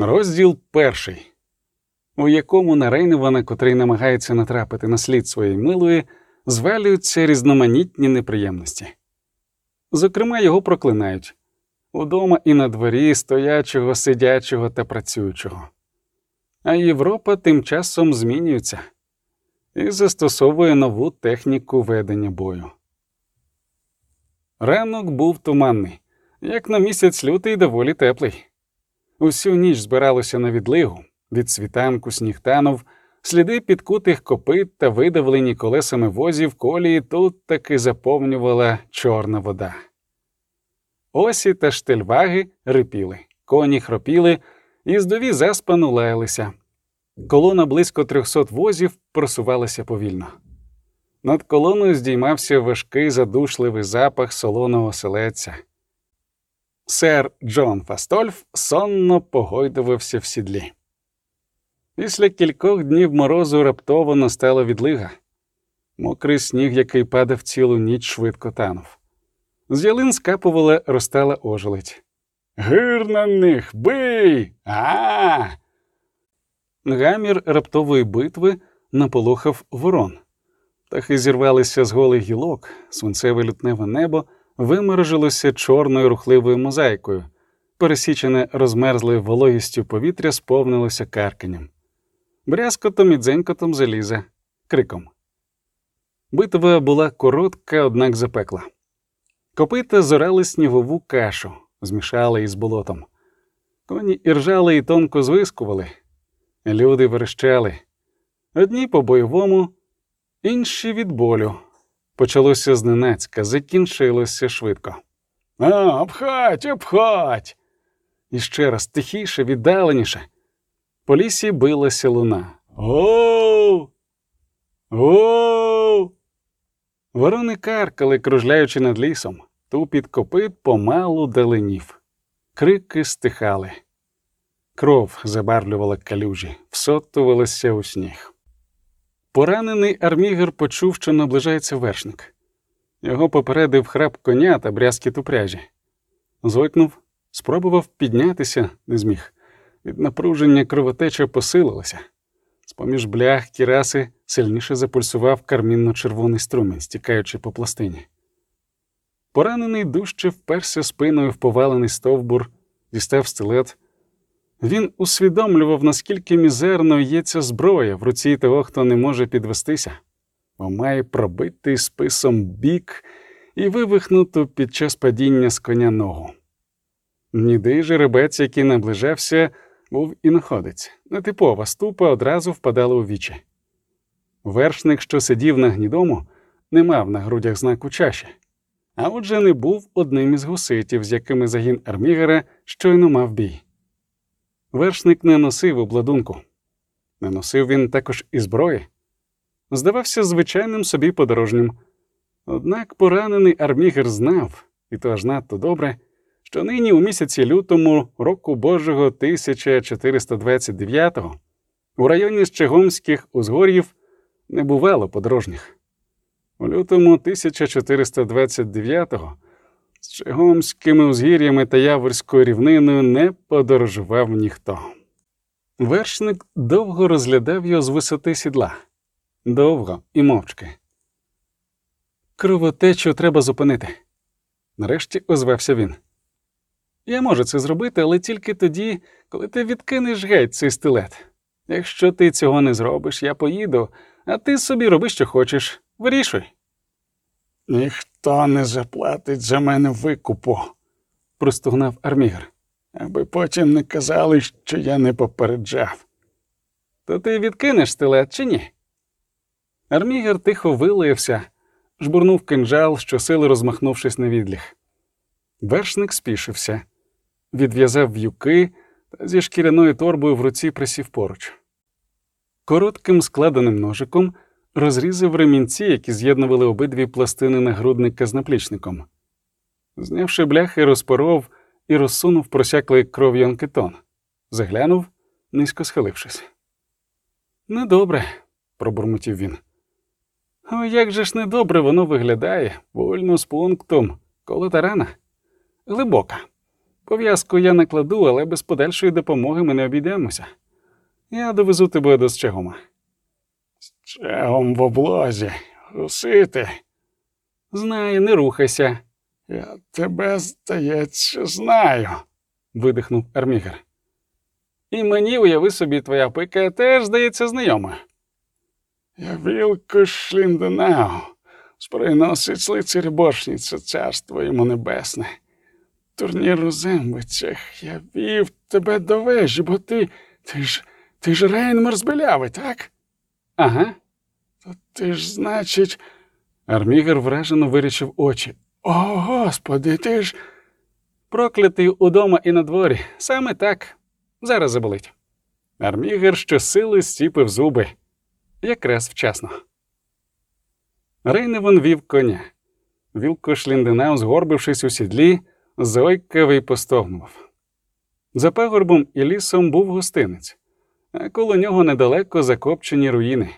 Розділ перший, у якому на Рейневана, котрий намагається натрапити на слід своєї милої, звалюються різноманітні неприємності. Зокрема, його проклинають удома і на дворі стоячого, сидячого та працюючого. А Європа тим часом змінюється і застосовує нову техніку ведення бою. Ранок був туманний, як на місяць лютий доволі теплий. Усю ніч збиралося на відлигу, від світанку сніг танув, сліди підкутих копит та видавлені колесами возів колії тут таки заповнювала чорна вода. Осі та штельваги рипіли, коні хропіли, їздові заспану лаялися. Колона близько трьохсот возів просувалася повільно. Над колоною здіймався важкий задушливий запах солоного селеця. Сер Джон Фастольф сонно погойдувався в сідлі. Після кількох днів морозу раптово настала відлига. Мокрий сніг, який падав цілу ніч, швидко танув. З ялин скапувала розтала ожеледь. Гир на них, бий! А. Гамір раптової битви наполохав ворон. Птахи зірвалися з голих гілок, свинцеве лютневе небо виморожилося чорною рухливою мозаїкою, пересічене розмерзлою вологістю повітря сповнилося карканням, брязкотом і дзенькотом заліза, криком. Битва була коротка, однак запекла. Копита зорали снігову кашу, змішали із болотом. Коні іржали і тонко звискували. Люди верещали. Одні по бойовому, інші від болю. Почалося зненацька, закінчилося швидко. А, обхать, обхать. І ще раз тихіше, віддаленіше. По лісі билася луна. Оу. Оу. Ворони каркали, кружляючи над лісом. Тупіт копит помалу даленів. Крики стихали. Кров забарвлювала калюжі, всотувалася у сніг. Поранений армігер почув, що наближається вершник. Його попередив храп коня та брязкіт у пряжі. Зойкнув, спробував піднятися, не зміг. Від напруження кровотеча посилилася. З поміж блях кіраси сильніше запульсував кармінно-червоний струмінь, стікаючи по пластині. Поранений дужче вперся спиною в повалений стовбур, дістав стилет. Він усвідомлював, наскільки мізерно є ця зброя в руці того, хто не може підвестися, бо має пробитий списом бік і вивихнуту під час падіння з коня ногу. Нідий жеребець, який наближався, був іноходець. Нетипова ступа одразу впадала у вічі. Вершник, що сидів на гнідому, не мав на грудях знаку чаші, а отже не був одним із гуситів, з якими загін армігера щойно мав бій. Вершник не носив обладунку, не носив він також і зброї, здавався звичайним собі подорожнім. Однак поранений армігер знав, і то аж надто добре, що нині у місяці лютому року Божого 1429-го у районі Щегомських узгор'їв не бувало подорожніх. У лютому 1429-го з Чегомськими узгір'ями та Яворською рівниною не подорожував ніхто. Вершник довго розглядав його з висоти сідла, довго і мовчки. Кровотечу треба зупинити. Нарешті озвався він. Я можу це зробити, але тільки тоді, коли ти відкинеш геть цей стилет. Якщо ти цього не зробиш, я поїду, а ти собі роби, що хочеш. Вирішуй. Ніхто не заплатить за мене викупу, простогнав армігр, аби потім не казали, що я не попереджав. То ти відкинеш стилет чи ні? Армігер тихо вилаявся, жбурнув кинджал, щосили розмахнувшись на відліг. Вершник спішився, відв'язав в'юки та зі шкіряною торбою в руці присів поруч. Коротким складеним ножиком розрізав ремінці, які з'єднували обидві пластини нагрудника з наплічником. Знявши бляхи, розпоров і розсунув просяклий кров'ю анкетон. Заглянув, низько схилившись. Недобре, пробурмотів він. О, як же ж недобре воно виглядає, вольно з пунктом, колота рана. Глибока. Пов'язку я накладу, але без подальшої допомоги ми не обійдемося. Я довезу тебе до Счегома. Чегом в облозі. Усити. Знаю, не рухайся, Я тебе, здається, знаю. видихнув Армігер. І мені, уяви собі, твоя пика теж здається знайома. Я вілко Шлінденау, сприйносить лицарь бошніця, царство йому небесне. Турнір у зембицях, я вів тебе до вежі, бо ти. ти ж. ти ж Рейнмар з так? Ага. То ти ж, значить, Армігер вражено вирічив очі. о господи, ти ж. Проклятий удома і на дворі. Саме так. Зараз заболить. Армігер щосили стіпив зуби. Якраз вчасно. Рейневан вів коня. Вілко Шлінденау, згорбившись у сідлі, зойкав і постогнував. За пагорбом і лісом був гостинець, а коло нього недалеко закопчені руїни,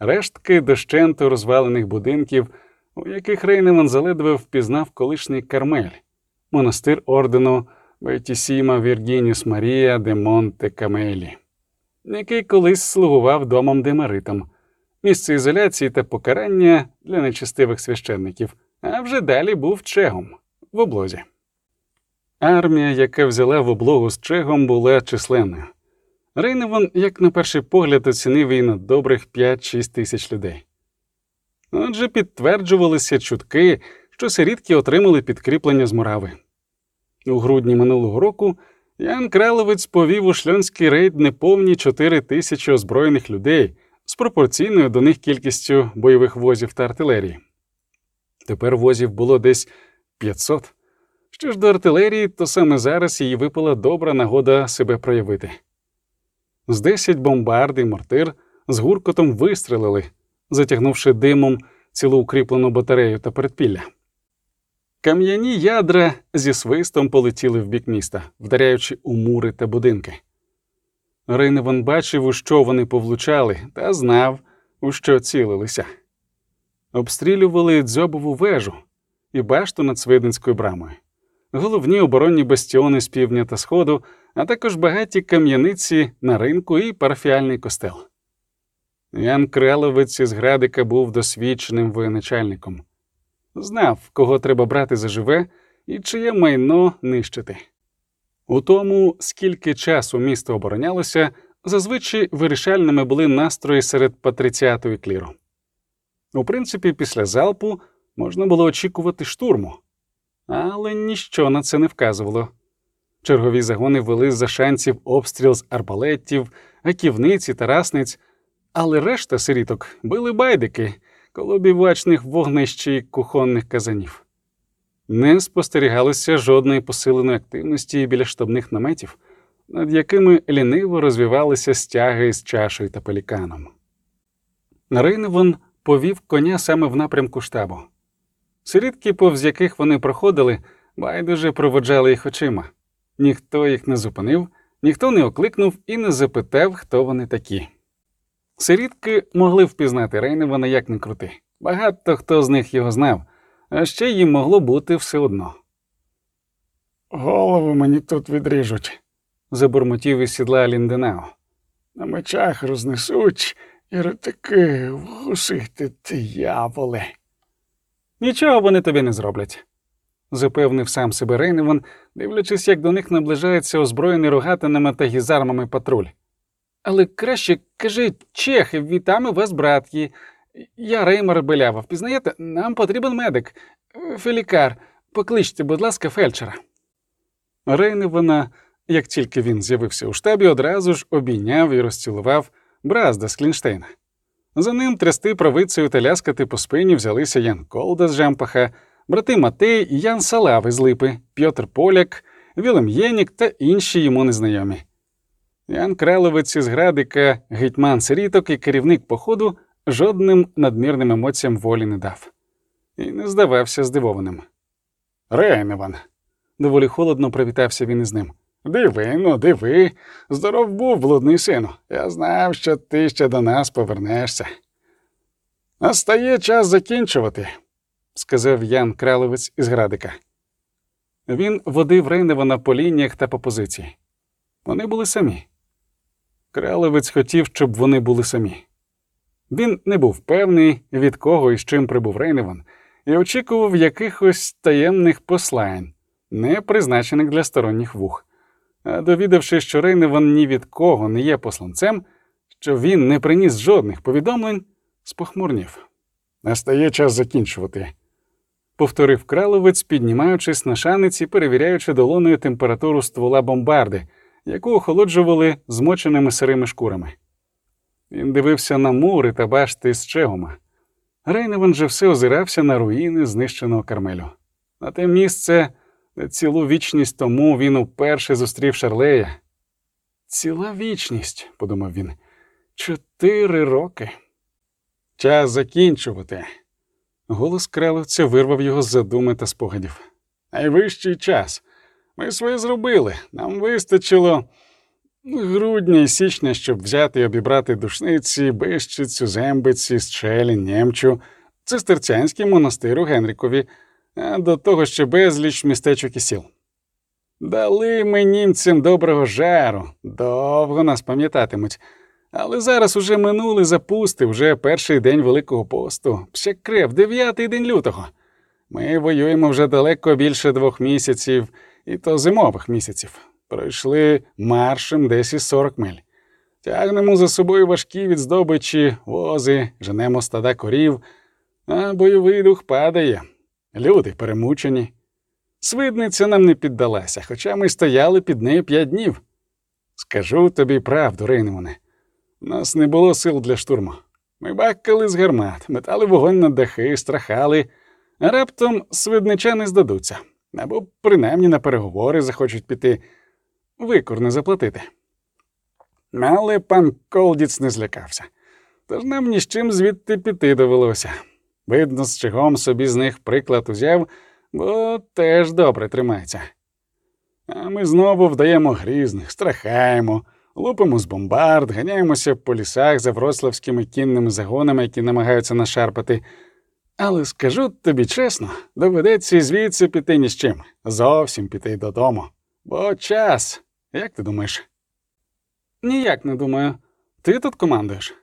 рештки дощенту розвалених будинків, у яких Рейневан заледве впізнав колишній Кармель, монастир ордену Бетісіма Віргініс Марія де Монте Камелі, який колись слугував домом демаритом, місце ізоляції та покарання для нечестивих священників, а вже далі був чегом в облозі. Армія, яка взяла в облогу з чегом, була численною. Рейневан, як на перший погляд, оцінив її на добрих 5-6 тисяч людей. Отже, підтверджувалися чутки, що сирітки отримали підкріплення з Мурави. У грудні минулого року Ян Краловець повів у шльонський рейд неповні 4 тисячі озброєних людей з пропорційною до них кількістю бойових возів та артилерії. Тепер возів було десь 500. Що ж до артилерії, то саме зараз їй випала добра нагода себе проявити. З 10 бомбард і мортир з гуркотом вистрелили, затягнувши димом цілу укріплену батарею та передпілля. Кам'яні ядра зі свистом полетіли в бік міста, вдаряючи у мури та будинки. Рейневан бачив, у що вони повлучали, та знав, у що цілилися. Обстрілювали дзьобову вежу і башту над Свидинською брамою, головні оборонні бастіони з півдня та сходу, а також багаті кам'яниці на ринку і парафіальний костел. Ян Креловець із Градика був досвідченим воєначальником знав, кого треба брати заживе і чиє майно нищити. У тому, скільки часу місто оборонялося, зазвичай вирішальними були настрої серед патриціату і кліру. У принципі, після залпу можна було очікувати штурму, але ніщо на це не вказувало. Чергові загони вели за шансів обстріл з арбалетів, гаківниць і тарасниць, але решта сиріток били байдики коло бівачних вогнищ і кухонних казанів. Не спостерігалося жодної посиленої активності біля штабних наметів, над якими ліниво розвивалися стяги з чашею та пеліканом. Рейневон повів коня саме в напрямку штабу. Сирітки, повз яких вони проходили, байдуже проводжали їх очима. Ніхто їх не зупинив, ніхто не окликнув і не запитав, хто вони такі. Сирітки могли впізнати Рейневана як не крути. Багато хто з них його знав, а ще їм могло бути все одно. Голову мені тут відріжуть, Забурмотів із сідла Лінденао. на мечах рознесуть і ретики вгусити дияволи. Нічого вони тобі не зроблять, запевнив сам себе Рейневан, дивлячись, як до них наближається озброєний рогатинами та гізармами патруль. Але краще кажи, чехи, вітами вас, братки. Я Реймер Белява. Впізнаєте, нам потрібен медик. Фелікар, покличте, будь ласка, фельдшера. Рейневана, як тільки він з'явився у штабі, одразу ж обійняв і розцілував Бразда з Клінштейна. За ним трясти правицею та ляскати по спині взялися Ян Колда з Жампаха, брати Матей Ян Салави з Липи, Пьотр Поляк, Вілем Єнік та інші йому незнайомі. Ян Краловець із Градика, гетьман сиріток і керівник походу жодним надмірним емоціям волі не дав і не здавався здивованим. Рейневан, Доволі холодно привітався він із ним. Диви, ну диви. Здоров був, блудний сину. Я знав, що ти ще до нас повернешся. Настає час закінчувати. сказав Ян Краловець із Градика. Він водив Рейневана по лініях та по позиції. Вони були самі. Кралевець хотів, щоб вони були самі. Він не був певний, від кого і з чим прибув Рейневан, і очікував якихось таємних послань, не призначених для сторонніх вух. А довідавшись, що Рейневан ні від кого не є посланцем, що він не приніс жодних повідомлень, спохмурнів. Настає час закінчувати. Повторив краловець, піднімаючись на шаниці, перевіряючи долоною температуру ствола бомбарди, яку охолоджували змоченими сирими шкурами. Він дивився на мури та башти з чегома. Рейневан же все озирався на руїни знищеного кармелю. На те місце, цілу вічність тому він уперше зустрів Шарлея. Ціла вічність, подумав він, чотири роки. Час закінчувати. Голос кралевця вирвав його з задуми та спогадів. Найвищий час. Ми своє зробили. Нам вистачило грудня і січня, щоб взяти і обібрати душниці, бищицю, зембиці, щелі, нємчу, цистерцянський монастир у Генрікові, а до того ще безліч містечок і сіл. Дали ми німцям доброго жару, довго нас пам'ятатимуть. Але зараз уже минулий запусти, вже перший день Великого посту, ще крев, дев'ятий день лютого. Ми воюємо вже далеко більше двох місяців, і то зимових місяців. Пройшли маршем десь із 40 миль. Тягнемо за собою важкі від здобичі, вози, женемо стада корів, а бойовий дух падає. Люди перемучені. Свидниця нам не піддалася, хоча ми стояли під нею п'ять днів. Скажу тобі правду, Рейнемоне. Нас не було сил для штурму. Ми бакали з гармат, метали вогонь на дахи, страхали, а раптом свиднича не здадуться, або принаймні на переговори захочуть піти, викур не заплатити. Але пан Колдіц не злякався, тож нам ні з чим звідти піти довелося. Видно, з чигом собі з них приклад узяв, бо теж добре тримається. А ми знову вдаємо грізних, страхаємо. Лупимо з бомбард, ганяємося по лісах за вроцлавськими кінними загонами, які намагаються нашарпати. Але скажу тобі чесно, доведеться звідси піти ні з чим, зовсім піти додому. Бо час, як ти думаєш? Ніяк не думаю. Ти тут командуєш?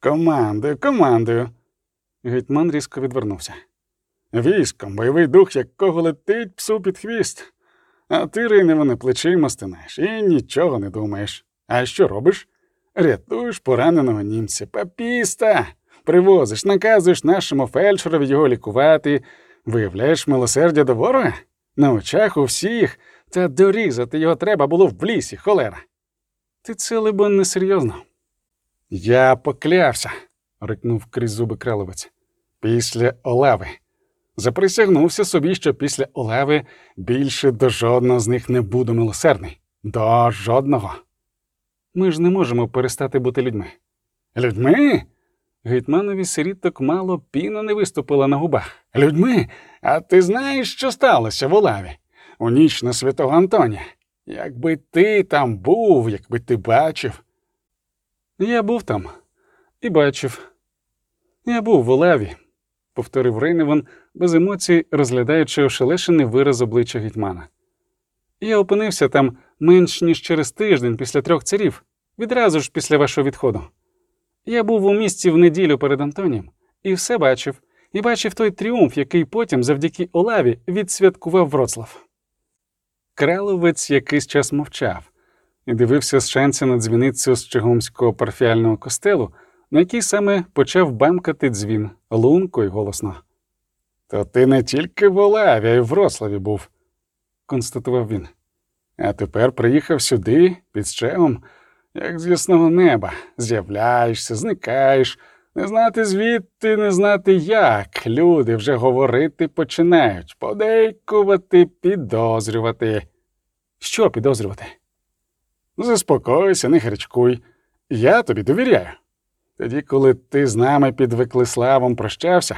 Командую, командую. Гетьман різко відвернувся. Військом, бойовий дух, якого летить псу під хвіст. А ти, Рейневане, плечима стинаєш і нічого не думаєш. А що робиш? Рятуєш пораненого німця, папіста, привозиш, наказуєш нашому фельдшерові його лікувати, виявляєш милосердя до ворога? На очах у всіх, та дорізати його треба було в лісі, холера. Ти це, либо, несерйозно. Я поклявся, рикнув крізь зуби краловець. Після Олави. Заприсягнувся собі, що після Олеви більше до жодного з них не буду милосердний. До жодного. Ми ж не можемо перестати бути людьми. Людьми? Гетьманові сиріток мало піна не виступила на губах. Людьми? А ти знаєш, що сталося в Олаві? У ніч на святого Антонія. Якби ти там був, якби ти бачив. Я був там і бачив. Я був в Олаві, повторив Рейневан без емоцій, розглядаючи ошелешений вираз обличчя гетьмана. Я опинився там менш ніж через тиждень після трьох царів, відразу ж після вашого відходу. Я був у місті в неділю перед Антонієм і все бачив, і бачив той тріумф, який потім, завдяки Олаві, відсвяткував Вроцлав. Краловець якийсь час мовчав і дивився з шанця на дзвіницю з Чигумського парфіального костелу, на який саме почав бамкати дзвін лунко й голосно. То ти не тільки в Олаві, а й в Вроцлаві був, констатував він. А тепер приїхав сюди, під щемом, як з ясного неба, з'являєшся, зникаєш, не знати звідти, не знати як. Люди вже говорити починають, подейкувати, підозрювати. Що підозрювати? Заспокойся, не гарячкуй. Я тобі довіряю. Тоді, коли ти з нами під Виклиславом прощався,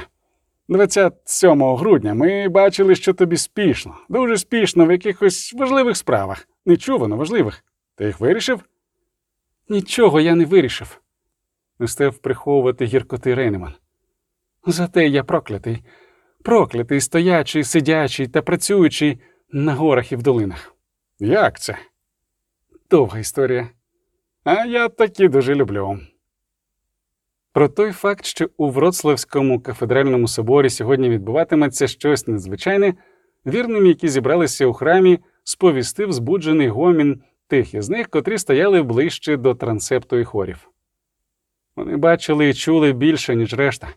27 грудня ми бачили, що тобі спішно, дуже спішно в якихось важливих справах, нечувано важливих. Ти їх вирішив? Нічого я не вирішив. Не став приховувати гіркоти Рейнеман. Зате я проклятий, проклятий, стоячий, сидячий та працюючий, на горах і в долинах. Як це? Довга історія. А я такі дуже люблю. Про той факт, що у Вроцлавському кафедральному соборі сьогодні відбуватиметься щось надзвичайне, вірним, які зібралися у храмі, сповістив збуджений гомін тих із них, котрі стояли ближче до трансепту і хорів. Вони бачили і чули більше, ніж решта,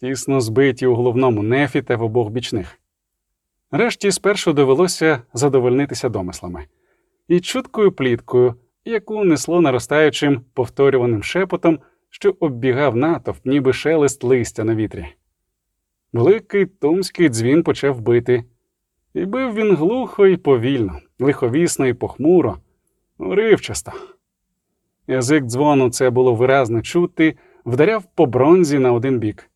тісно збиті у головному нефі та в обох бічних. Решті спершу довелося задовольнитися домислами і чуткою пліткою, яку несло наростаючим повторюваним шепотом, що оббігав натовп, ніби шелест листя на вітрі. Великий тумський дзвін почав бити, і бив він глухо і повільно, лиховісно і похмуро, уривчасто. Язик дзвону це було виразно чути, вдаряв по бронзі на один бік.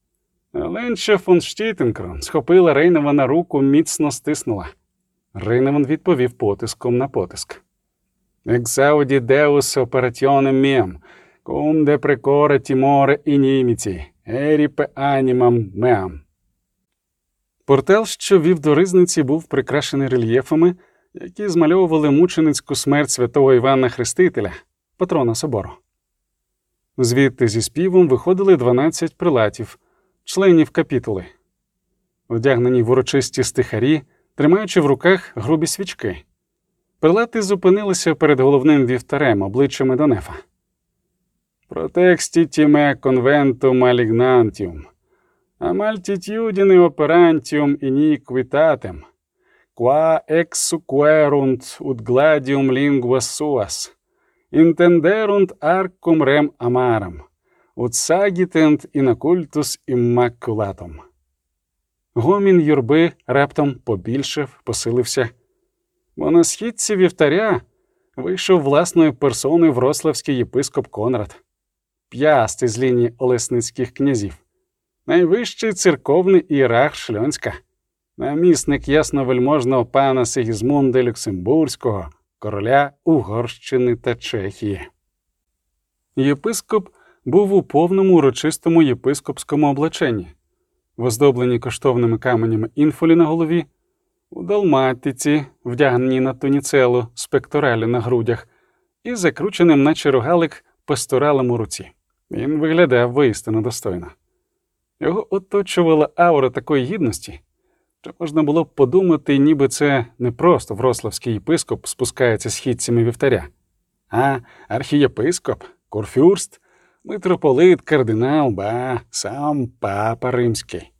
Ленча фон Штітенкрон схопила Рейнева на руку, міцно стиснула. Рейневан відповів потиском на потиск. Exaudi Deus orationem meam, cum deprecor a timore inimici, eripe animam meam. Портал, що вів до ризниці, був прикрашений рельєфами, які змальовували мученицьку смерть святого Івана Хрестителя, патрона собору. Звідти зі співом виходили 12 прилатів, членів капітули, одягнені в урочисті стихарі, тримаючи в руках грубі свічки. Прилати зупинилися перед головним вівтарем, обличчями до нефа. Протекстітіме конвентум малігнантіум, амальтітюдіне оперантіум ініquitatem, qua exsuquerunt ut gladium linguas suas, intenderunt arcum rem amaram, ut sagitent in occultus immaculatum. Гомін юрби раптом побільшив, посилився, бо східці вівтаря вийшов власною персоною врославський єпископ Конрад, п'ястий з лінії олесницьких князів, найвищий церковний ієрарх Шльонська, намісник ясновельможного пана Сигізмунда Люксембурзького, короля Угорщини та Чехії. Єпископ був у повному урочистому єпископському облаченні, в оздобленні коштовними каменями інфолі на голові, у далматиці, вдягненій на туніцелу з на грудях, і закрученим, наче рогалик, пасторалем у руці. Він виглядав воістину достойно. Його оточувала аура такої гідності, що можна було б подумати, ніби це не просто врославський єпископ спускається східцями вівтаря, а архієпископ, курфюрст, митрополит, кардинал, ба сам папа римський.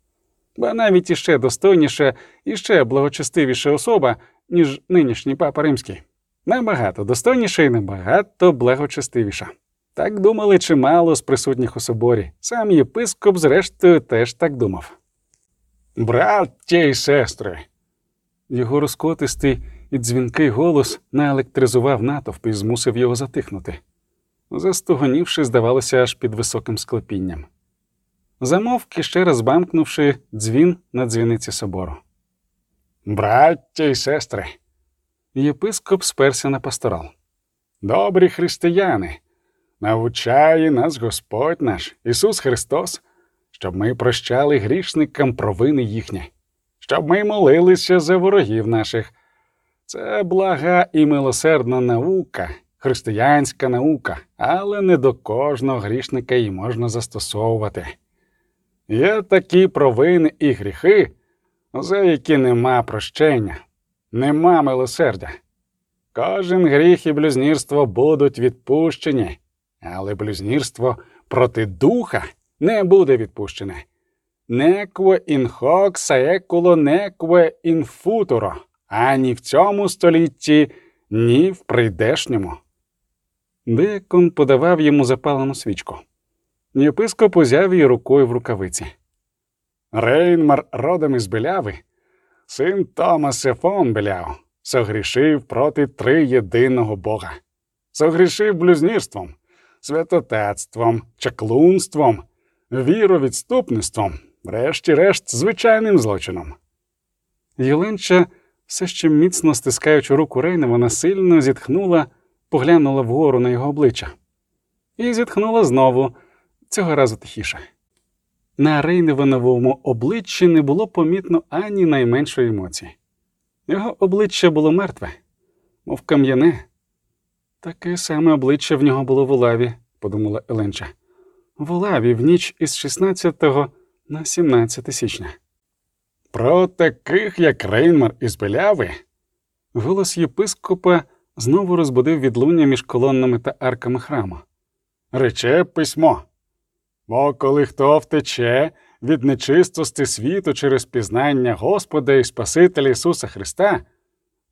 Ба навіть іще достойніша і ще благочестивіша особа, ніж нинішній папа римський. Набагато достойніша і набагато благочестивіша. Так думали чимало з присутніх у соборі. Сам єпископ, зрештою, теж так думав. Браття й сестри, Його розкотистий і дзвінкий голос наелектризував натовп і змусив його затихнути. Застогонівши, здавалося, аж під високим склепінням. Замовк, ще раз бамкнувши дзвін на дзвіниці собору. браття й сестри, Єпископ сперся на пасторал. добрі християни, навчає нас Господь наш, Ісус Христос, щоб ми прощали грішникам провини їхні, щоб ми молилися за ворогів наших. Це блага і милосердна наука, християнська наука, але не до кожного грішника її можна застосовувати. Є такі провини і гріхи, за які нема прощення, нема милосердя. Кожен гріх і блюзнірство будуть відпущені, але блюзнірство проти духа не буде відпущене. Некве ін саекуло некве ін футуро, ані в цьому столітті, ні в прийдешньому. Деякон подавав йому запалену свічку. Єпископ узяв її рукою в рукавиці. Рейнмар родом із Беляви, син Томаса фон Беляв, согрішив проти триєдиного Бога. Согрішив блюзнірством, святотатством, чаклунством, віровідступництвом, врешті-решт, звичайним злочином. Єленча, все ще міцно стискаючи руку Рейнева, насильно зітхнула, поглянула вгору на його обличчя. І зітхнула знову, цього разу тихіше. На Рейневановому обличчі не було помітно ані найменшої емоції. Його обличчя було мертве, мов кам'яне. Таке саме обличчя в нього було в Улаві, подумала Еленча. В Улаві в ніч із 16 на 17 січня. Про таких, як Рейнмар із Беляви, Голос єпископа знову розбудив відлуння між колоннами та арками храму. рече письмо. Бо коли хто втече від нечистости світу через пізнання Господа і Спасителя Ісуса Христа,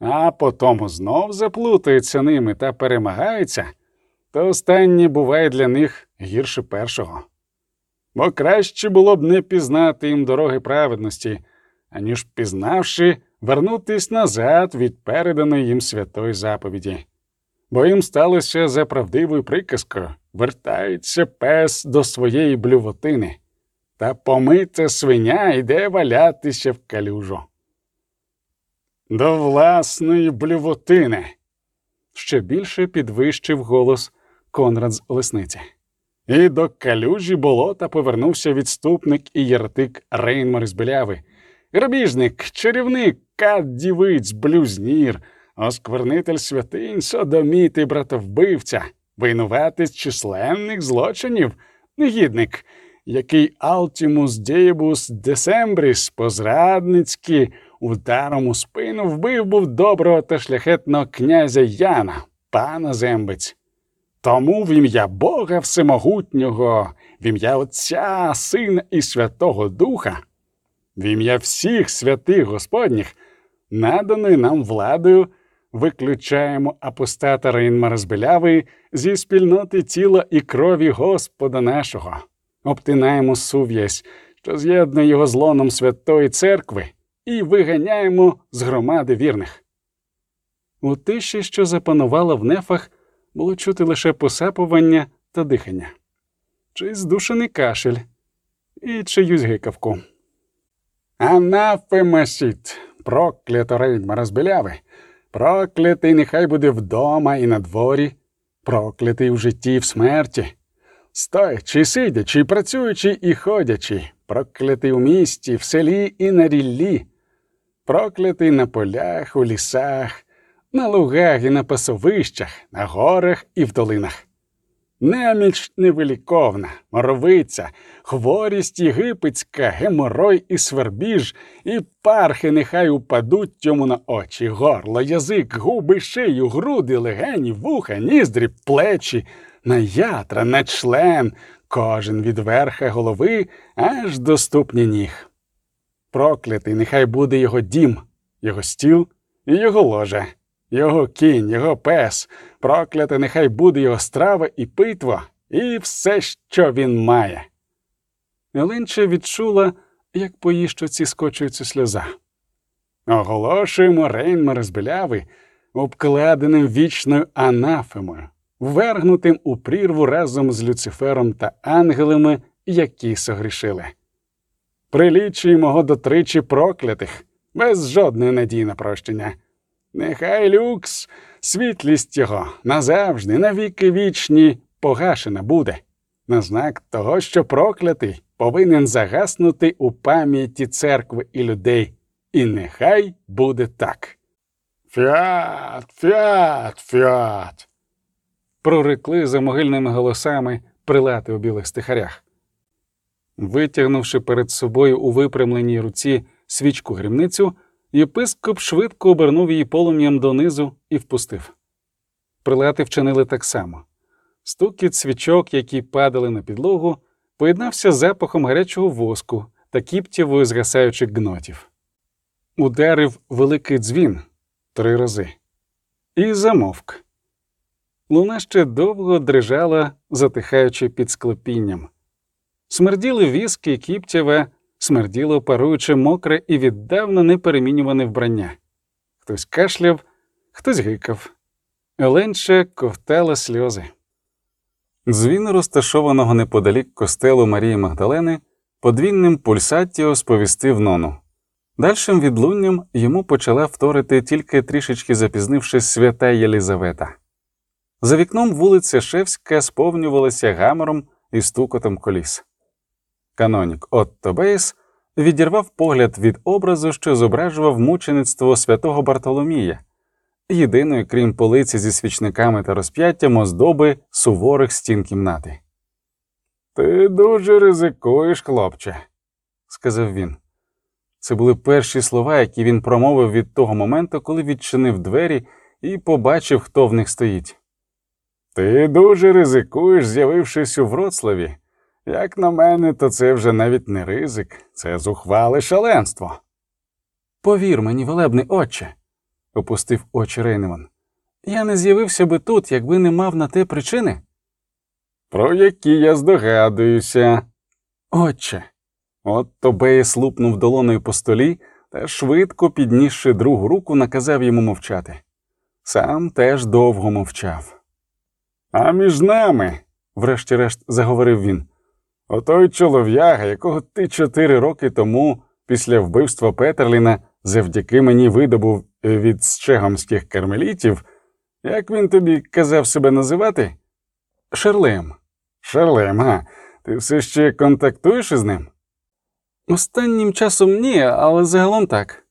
а потому знов заплутається ними та перемагається, то останнє буває для них гірше першого. Бо краще було б не пізнати їм дороги праведності, аніж пізнавши, вернутись назад від переданої їм святої заповіді. Бо їм сталося за правдивою приказкою вертається пес до своєї блювотини, та помита свиня йде валятися в калюжу. До власної блювотини. Ще більше підвищив голос Конрад з Олесниці. І до калюжі болота повернувся відступник і єртик Рейнмар з Беляви. Грабіжник, чарівник, кат дівиць, блюзнір, осквернитель святинь, содоміт і братовбивця, винуватець численних злочинів, негідник, який ultimis diebus Decembris по-зрадницьки ударом у спину вбив був доброго та шляхетного князя Яна, пана Зембець. Тому в ім'я Бога Всемогутнього, в ім'я Отця, Сина і Святого Духа, в ім'я всіх святих Господніх, наданої нам владою, виключаємо апостата Рейнмара з зі спільноти тіла і крові Господа нашого, обтинаємо сув'язь, що з'єднує його з лоном Святої Церкви, і виганяємо з громади вірних. У тиші, що запанувала в нефах, було чути лише посапування та дихання, чийсь здушений кашель і чиюсь гикавку. Anathema sit, проклято Рейнмара з Беляви, проклятий нехай буде вдома і на дворі, проклятий в житті і в смерті, стоячи, сидячи, працюючи і ходячи, проклятий у місті, в селі і на ріллі, проклятий на полях, у лісах, на лугах і на пасовищах, на горах і в долинах. Неміч невиліковна, моровиця, хворість єгипетська, геморой і свербіж, і пархи нехай упадуть йому на очі, горло, язик, губи, шию, груди, легені, вуха, ніздрі, плечі, на ятра, на член, кожен від верха голови аж до ступні ніг. Проклятий нехай буде його дім, його стіл і його ложа, його кінь, його пес, прокляте нехай буде його страва і питво, і все, що він має. Еленча відчула, як по її щоці скочується сльоза. Оголошуємо Рейнмара з Беляви обкладеним вічною анафемою, ввергнутим у прірву разом з Люцифером та ангелами, які согрішили. Прилічуємо його до тричі проклятих, без жодної надії на прощення. Нехай люкс, світлість його назавжди, навіки вічні, погашена буде, на знак того, що проклятий повинен загаснути у пам'яті церкви і людей, і нехай буде так. Фіат, фіат, фіат. Прорекли за могильними голосами прилати у білих стихарях. Витягнувши перед собою у випрямленій руці свічку грімницю, єпископ швидко обернув її полум'ям донизу і впустив. Прилати вчинили так само. Стукіт свічок, які падали на підлогу, поєднався з запахом гарячого воску та кіптєвою згасаючих гнотів. Ударив великий дзвін три рази і замовк. Луна ще довго дрижала, затихаючи під склепінням. Смерділи віски кіптєве, смерділо паруюче мокре і віддавна неперемінюване вбрання. Хтось кашляв, хтось гикав. Еленче ковтала сльози. Дзвін розташованого неподалік костелу Марії Магдалени подвійним пульсаттіо сповістив нону. Дальшим відлунням йому почала вторити тільки трішечки запізнившись свята Єлізавета. За вікном вулиця Шевська сповнювалася гамором і стукотом коліс. Канонік Отто Бейс відірвав погляд від образу, що зображував мучеництво святого Бартоломія, єдиної, крім полиці зі свічниками та розп'яттям оздоби суворих стін кімнати. Ти дуже ризикуєш, хлопче, сказав він. Це були перші слова, які він промовив від того моменту, коли відчинив двері і побачив, хто в них стоїть. Ти дуже ризикуєш, з'явившись у Вроцлаві. Як на мене, то це вже навіть не ризик, це зухвале шаленство. Повір мені, велебний отче, опустив очі Рейневан. Я не з'явився би тут, якби не мав на те причини. Про які я здогадуюся. Отче. От Тобеє слупнув долоною по столі та, швидко піднісши другу руку, наказав йому мовчати. Сам теж довго мовчав. А між нами, врешті-решт заговорив він, отой чолов'яга, якого ти чотири роки тому, після вбивства Петерліна, завдяки мені видобув від щегомських кармелітів, як він тобі казав себе називати? Шерлем. Шерлем, га? Ти все ще контактуєш із ним? Останнім часом ні, але загалом так.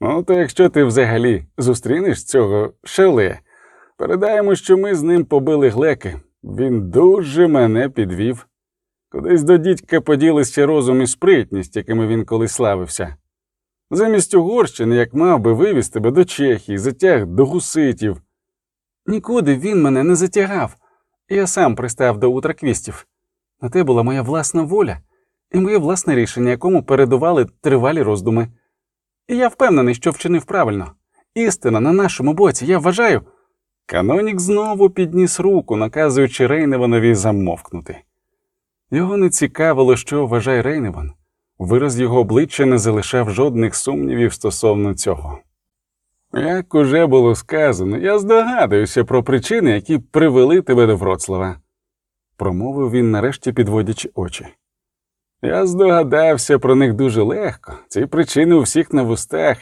Ну, то якщо ти взагалі зустрінеш цього шеле, передаємо, що ми з ним побили глеки. Він дуже мене підвів. Кудись до дідька поділися розум і спритність, якими він колись славився. Замість Угорщини, як мав би вивіз тебе до Чехії, затяг до гуситів. Нікуди він мене не затягав. Я сам пристав до утраквістів. На те була моя власна воля і моє власне рішення, якому передували тривалі роздуми. І я впевнений, що вчинив правильно. Істина на нашому боці, я вважаю. Канонік знову підніс руку, наказуючи Рейневанові замовкнути. Його не цікавило, що вважає Рейневан. Вираз його обличчя не залишав жодних сумнівів стосовно цього. Як уже було сказано, я здогадуюся про причини, які привели тебе до Вроцлава, промовив він, нарешті підводячи очі. Я здогадався про них дуже легко. Ці причини у всіх на вустах,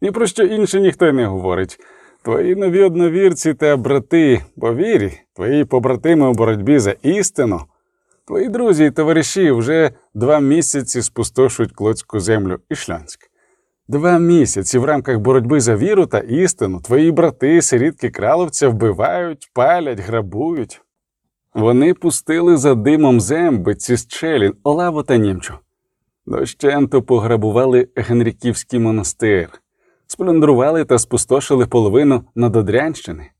ні про що інше ніхто й не говорить. Твої нові одновірці та брати по вірі, твої побратими у боротьбі за істину, твої друзі і товариші вже два місяці спустошують Клоцьку землю і Шльонськ. Два місяці в рамках боротьби за віру та істину твої брати, сирітки краловця, вбивають, палять, грабують. Вони пустили за димом зембиці з Челін, Олаву та Німчу. Дощенто пограбували Генріківський монастир, сплюндрували та спустошили половину Надодрянщини.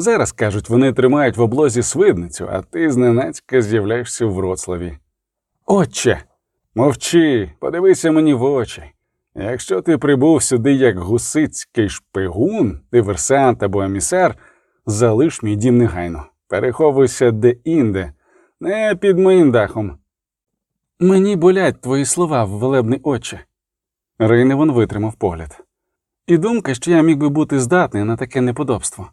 Зараз, кажуть, вони тримають в облозі свидницю, а ти зненацька з'являєшся в Вроцлаві. Отче, мовчи, подивися мені в очі. Якщо ти прибув сюди як гусицький шпигун, диверсант або емісар, залиш мій дім негайно. Переховуйся де-інде, не під моїм дахом. Мені болять твої слова, велебний отче. Рейневан витримав погляд. І думка, що я міг би бути здатний на таке неподобство.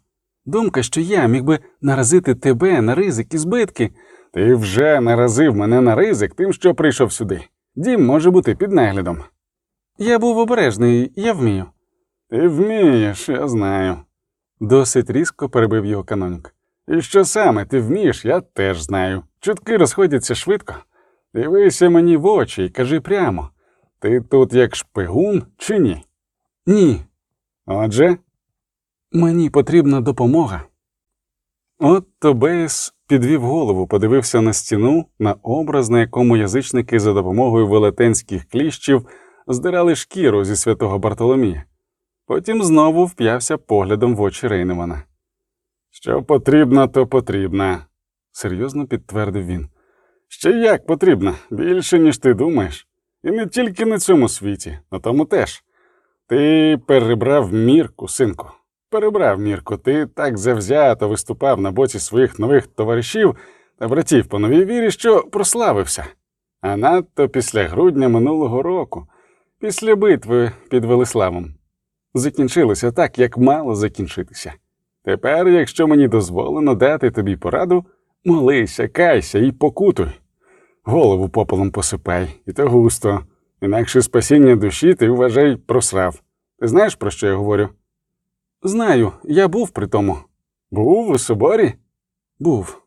Думка, що я міг би наразити тебе на ризик і збитки. Ти вже наразив мене на ризик тим, що прийшов сюди. Дім може бути під наглядом. Я був обережний, я вмію. Ти вмієш, я знаю. Досить різко перебив його канонік. І що саме ти вмієш, я теж знаю. Чутки розходяться швидко. Дивися мені в очі і кажи прямо ти тут як шпигун чи ні? Ні. Отже, мені потрібна допомога. От Тобеїс підвів голову, подивився на стіну, на образ, на якому язичники за допомогою велетенських кліщів здирали шкіру зі святого Бартоломія. Потім знову вп'явся поглядом в очі Рейневана. Що потрібно, то потрібно, серйозно підтвердив він. Ще як потрібно, більше, ніж ти думаєш. І не тільки на цьому світі, на тому теж. Ти перебрав мірку, синку. Перебрав мірку, ти так завзято виступав на боці своїх нових товаришів та братів по новій вірі, що прославився. А надто після грудня минулого року, після битви під Велиславом. Закінчилося так, як мало закінчитися. Тепер, якщо мені дозволено дати тобі пораду, молися, кайся і покутуй. Голову попелом посипай, і то густо. Інакше спасіння душі ти вважай просрав. Ти знаєш, про що я говорю? Знаю, я був при тому. Був у соборі? Був.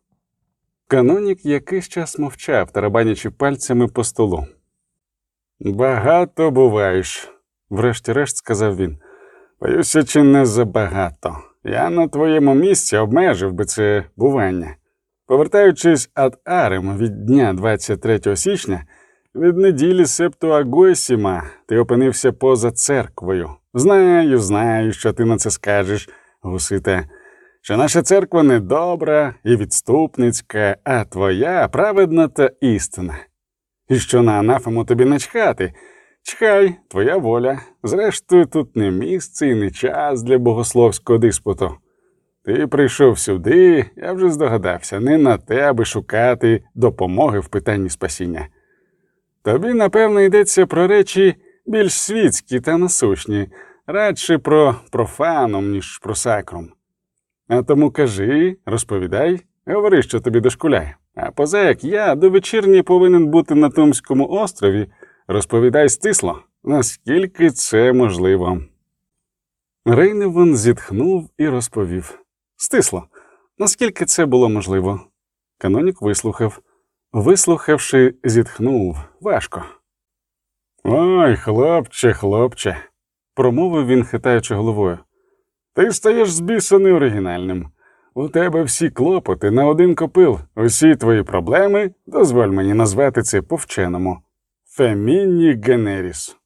Канонік якийсь час мовчав, тарабанячи пальцями по столу. Багато буваєш, врешті-решт сказав він. Боюся, чи не забагато. Я на твоєму місці обмежив би це бування. Повертаючись ад арем від дня 23 січня, від неділі Септуагойсіма ти опинився поза церквою. Знаю, знаю, що ти на це скажеш, гусите, що наша церква недобра і відступницька, а твоя праведна та істина. І що на анафему тобі начхати. Чхай, твоя воля. Зрештою, тут не місце і не час для богословського диспуту. Ти прийшов сюди, я вже здогадався, не на те, аби шукати допомоги в питанні спасіння. Тобі, напевно, йдеться про речі більш світські та насущні, радше про профаном, ніж про сакрум. А тому кажи, розповідай, говори, що тобі дошкуляє. А поза як я до вечірні повинен бути на Томському острові, розповідай стисло, наскільки це можливо. Рейневан зітхнув і розповів стисло, наскільки це було можливо. Канонік вислухав. Вислухавши, зітхнув важко. Ой, хлопче, хлопче, промовив він, хитаючи головою. Ти стаєш з оригінальним. У тебе всі клопоти на один копил, усі твої проблеми, дозволь мені назвати це по-вченому. Феміні генеріс.